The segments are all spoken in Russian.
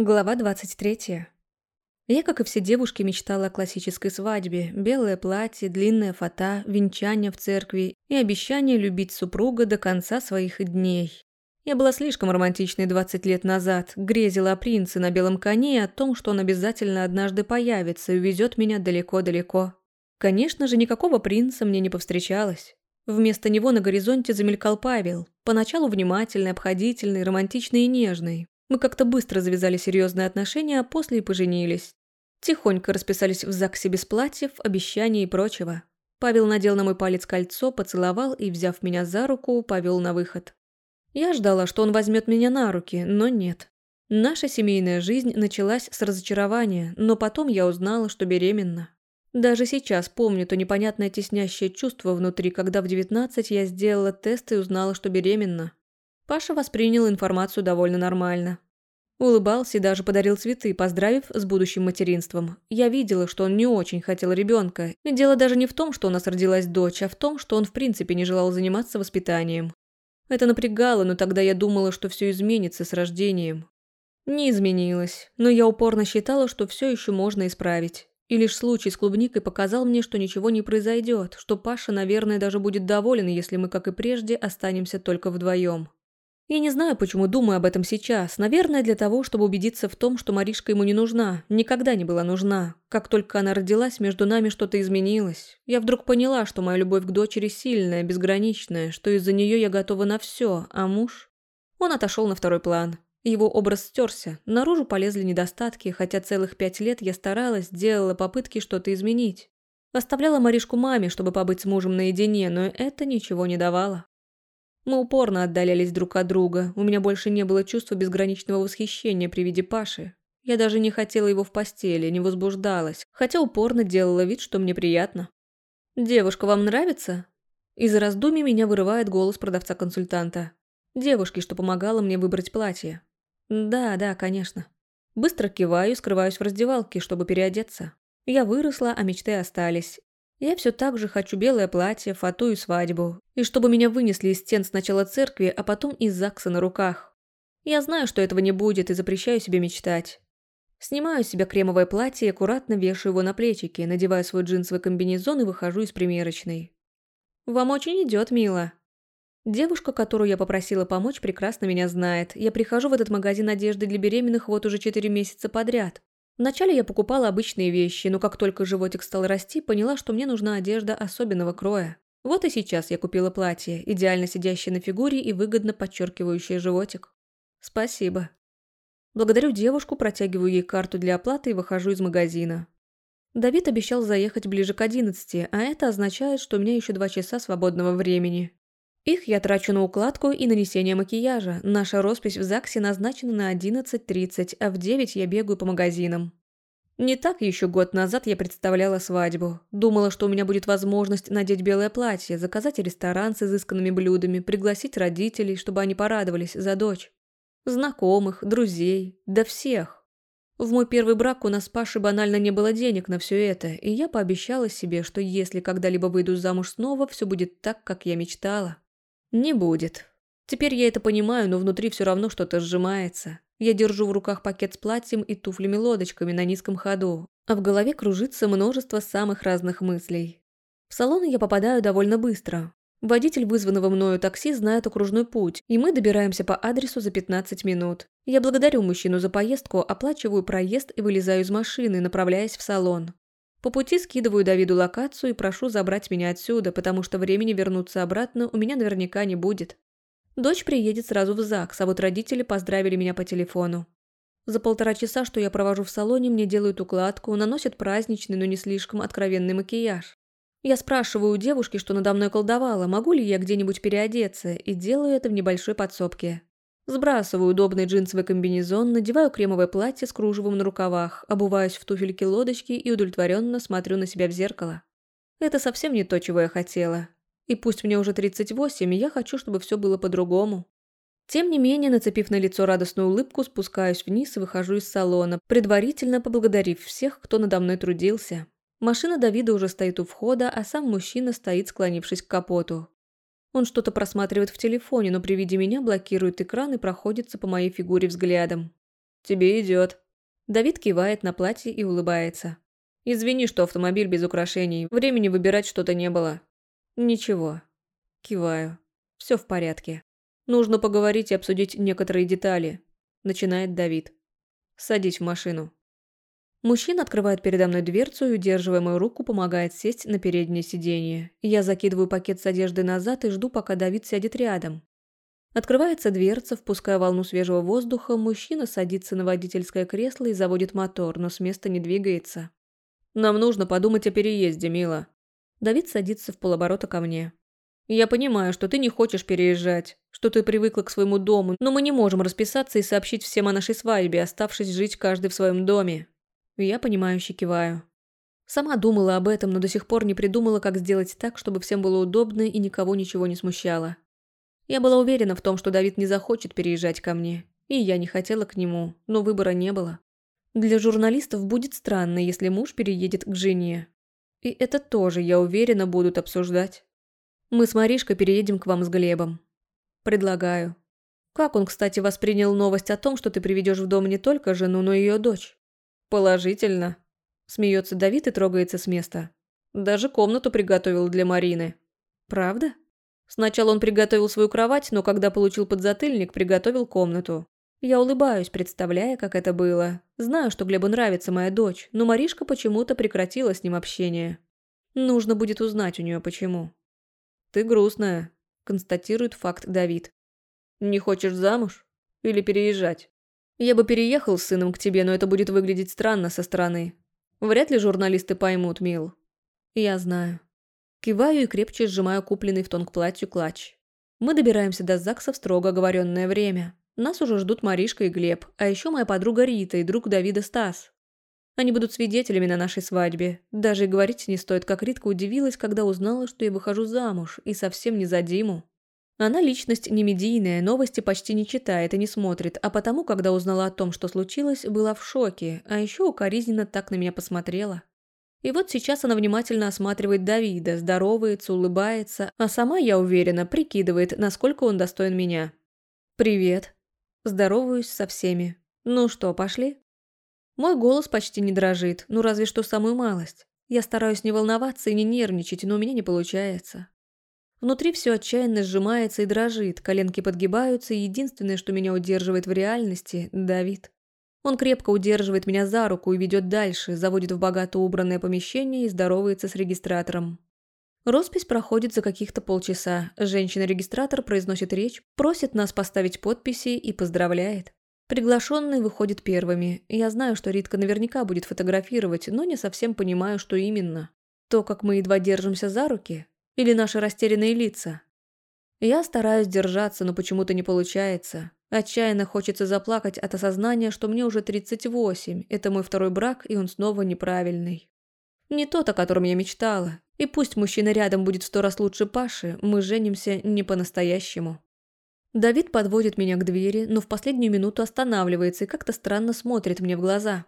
Глава 23. Я, как и все девушки, мечтала о классической свадьбе. Белое платье, длинная фата, венчание в церкви и обещание любить супруга до конца своих дней. Я была слишком романтичной 20 лет назад, грезила о принце на белом коне и о том, что он обязательно однажды появится и увезет меня далеко-далеко. Конечно же, никакого принца мне не повстречалось. Вместо него на горизонте замелькал Павел, поначалу внимательный, обходительный, романтичный и нежный, мы как-то быстро завязали серьезные отношения, а после и поженились. Тихонько расписались в ЗАГСе без платьев, обещаний и прочего. Павел надел на мой палец кольцо, поцеловал и, взяв меня за руку, повел на выход. Я ждала, что он возьмет меня на руки, но нет. Наша семейная жизнь началась с разочарования, но потом я узнала, что беременна. Даже сейчас помню то непонятное теснящее чувство внутри, когда в 19 я сделала тест и узнала, что беременна. Паша воспринял информацию довольно нормально. Улыбался и даже подарил цветы, поздравив с будущим материнством. Я видела, что он не очень хотел ребенка. И дело даже не в том, что у нас родилась дочь, а в том, что он в принципе не желал заниматься воспитанием. Это напрягало, но тогда я думала, что все изменится с рождением. Не изменилось, но я упорно считала, что все еще можно исправить. И лишь случай с клубникой показал мне, что ничего не произойдет, что Паша, наверное, даже будет доволен, если мы, как и прежде, останемся только вдвоем. Я не знаю, почему думаю об этом сейчас. Наверное, для того, чтобы убедиться в том, что Маришка ему не нужна. Никогда не была нужна. Как только она родилась, между нами что-то изменилось. Я вдруг поняла, что моя любовь к дочери сильная, безграничная, что из-за нее я готова на все, а муж... Он отошел на второй план. Его образ стерся, наружу полезли недостатки, хотя целых пять лет я старалась, делала попытки что-то изменить. Оставляла Маришку маме, чтобы побыть с мужем наедине, но это ничего не давало. Мы упорно отдалялись друг от друга, у меня больше не было чувства безграничного восхищения при виде Паши. Я даже не хотела его в постели, не возбуждалась, хотя упорно делала вид, что мне приятно. «Девушка, вам нравится?» Из раздумий меня вырывает голос продавца-консультанта. Девушки, что помогала мне выбрать платье. «Да, да, конечно». Быстро киваю скрываюсь в раздевалке, чтобы переодеться. Я выросла, а мечты остались. Я все так же хочу белое платье, фату и свадьбу. И чтобы меня вынесли из стен сначала церкви, а потом из ЗАГСа на руках. Я знаю, что этого не будет, и запрещаю себе мечтать. Снимаю с себя кремовое платье и аккуратно вешаю его на плечики, надеваю свой джинсовый комбинезон и выхожу из примерочной. «Вам очень идет, мило». Девушка, которую я попросила помочь, прекрасно меня знает. Я прихожу в этот магазин одежды для беременных вот уже четыре месяца подряд. Вначале я покупала обычные вещи, но как только животик стал расти, поняла, что мне нужна одежда особенного кроя. Вот и сейчас я купила платье, идеально сидящее на фигуре и выгодно подчеркивающее животик. Спасибо. Благодарю девушку, протягиваю ей карту для оплаты и выхожу из магазина. Давид обещал заехать ближе к одиннадцати, а это означает, что у меня еще два часа свободного времени. Их я трачу на укладку и нанесение макияжа. Наша роспись в ЗАГСе назначена на 11.30, а в 9 я бегаю по магазинам. Не так еще год назад я представляла свадьбу. Думала, что у меня будет возможность надеть белое платье, заказать ресторан с изысканными блюдами, пригласить родителей, чтобы они порадовались за дочь. Знакомых, друзей, да всех. В мой первый брак у нас с Пашей банально не было денег на все это, и я пообещала себе, что если когда-либо выйду замуж снова, все будет так, как я мечтала. Не будет. Теперь я это понимаю, но внутри все равно что-то сжимается. Я держу в руках пакет с платьем и туфлями-лодочками на низком ходу, а в голове кружится множество самых разных мыслей. В салон я попадаю довольно быстро. Водитель вызванного мною такси знает окружной путь, и мы добираемся по адресу за 15 минут. Я благодарю мужчину за поездку, оплачиваю проезд и вылезаю из машины, направляясь в салон. По пути скидываю Давиду локацию и прошу забрать меня отсюда, потому что времени вернуться обратно у меня наверняка не будет. Дочь приедет сразу в ЗАГС, а вот родители поздравили меня по телефону. За полтора часа, что я провожу в салоне, мне делают укладку, наносят праздничный, но не слишком откровенный макияж. Я спрашиваю у девушки, что надо мной колдовала, могу ли я где-нибудь переодеться, и делаю это в небольшой подсобке. Сбрасываю удобный джинсовый комбинезон, надеваю кремовое платье с кружевом на рукавах, обуваюсь в туфельки-лодочки и удовлетворенно смотрю на себя в зеркало. Это совсем не то, чего я хотела. И пусть мне уже 38, я хочу, чтобы все было по-другому. Тем не менее, нацепив на лицо радостную улыбку, спускаюсь вниз и выхожу из салона, предварительно поблагодарив всех, кто надо мной трудился. Машина Давида уже стоит у входа, а сам мужчина стоит, склонившись к капоту. Он что-то просматривает в телефоне, но при виде меня блокирует экран и проходится по моей фигуре взглядом. Тебе идет. Давид кивает на платье и улыбается. «Извини, что автомобиль без украшений. Времени выбирать что-то не было». «Ничего». Киваю. Все в порядке. Нужно поговорить и обсудить некоторые детали. Начинает Давид. Садись в машину. Мужчина открывает передо мной дверцу и, удерживая мою руку, помогает сесть на переднее сиденье. Я закидываю пакет с одеждой назад и жду, пока Давид сядет рядом. Открывается дверца, впуская волну свежего воздуха, мужчина садится на водительское кресло и заводит мотор, но с места не двигается. «Нам нужно подумать о переезде, мила». Давид садится в полоборота ко мне. «Я понимаю, что ты не хочешь переезжать, что ты привыкла к своему дому, но мы не можем расписаться и сообщить всем о нашей свадьбе, оставшись жить каждый в своем доме». Я понимающе киваю. Сама думала об этом, но до сих пор не придумала, как сделать так, чтобы всем было удобно и никого ничего не смущало. Я была уверена в том, что Давид не захочет переезжать ко мне, и я не хотела к нему, но выбора не было. Для журналистов будет странно, если муж переедет к жене. И это тоже, я уверена, будут обсуждать. Мы с Маришкой переедем к вам с Глебом. Предлагаю. Как он, кстати, воспринял новость о том, что ты приведешь в дом не только жену, но и ее дочь? Положительно. Смеется Давид и трогается с места. Даже комнату приготовил для Марины. Правда? Сначала он приготовил свою кровать, но когда получил подзатыльник, приготовил комнату. Я улыбаюсь, представляя, как это было. Знаю, что Глебу нравится моя дочь, но Маришка почему-то прекратила с ним общение. Нужно будет узнать у нее почему. «Ты грустная», – констатирует факт Давид. «Не хочешь замуж? Или переезжать?» «Я бы переехал с сыном к тебе, но это будет выглядеть странно со стороны. Вряд ли журналисты поймут, Мил». «Я знаю». Киваю и крепче сжимаю купленный в тон к платью клатч. Мы добираемся до ЗАГСа в строго оговоренное время. Нас уже ждут Маришка и Глеб, а еще моя подруга Рита и друг Давида Стас. Они будут свидетелями на нашей свадьбе. Даже и говорить не стоит, как Ритка удивилась, когда узнала, что я выхожу замуж, и совсем не за Диму. Она личность не медийная, новости почти не читает и не смотрит, а потому, когда узнала о том, что случилось, была в шоке, а еще укоризненно так на меня посмотрела. И вот сейчас она внимательно осматривает Давида, здоровается, улыбается, а сама, я уверена, прикидывает, насколько он достоин меня. «Привет». Здороваюсь со всеми. «Ну что, пошли?» Мой голос почти не дрожит, ну разве что самую малость. Я стараюсь не волноваться и не нервничать, но у меня не получается. Внутри все отчаянно сжимается и дрожит, коленки подгибаются, и единственное, что меня удерживает в реальности – Давид. Он крепко удерживает меня за руку и ведет дальше, заводит в богато убранное помещение и здоровается с регистратором. Роспись проходит за каких-то полчаса. Женщина-регистратор произносит речь, просит нас поставить подписи и поздравляет. Приглашенные выходят первыми. Я знаю, что Ритка наверняка будет фотографировать, но не совсем понимаю, что именно. То, как мы едва держимся за руки, или наши растерянные лица. Я стараюсь держаться, но почему-то не получается. Отчаянно хочется заплакать от осознания, что мне уже 38, это мой второй брак, и он снова неправильный. Не тот, о котором я мечтала. И пусть мужчина рядом будет в сто раз лучше Паши, мы женимся не по-настоящему. Давид подводит меня к двери, но в последнюю минуту останавливается и как-то странно смотрит мне в глаза.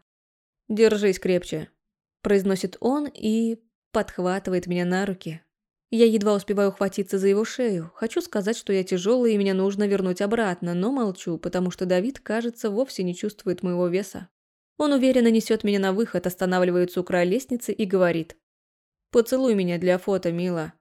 «Держись крепче», – произносит он и подхватывает меня на руки. Я едва успеваю ухватиться за его шею. Хочу сказать, что я тяжелая и меня нужно вернуть обратно, но молчу, потому что Давид, кажется, вовсе не чувствует моего веса. Он уверенно несет меня на выход, останавливается у края лестницы и говорит. «Поцелуй меня для фото, мила».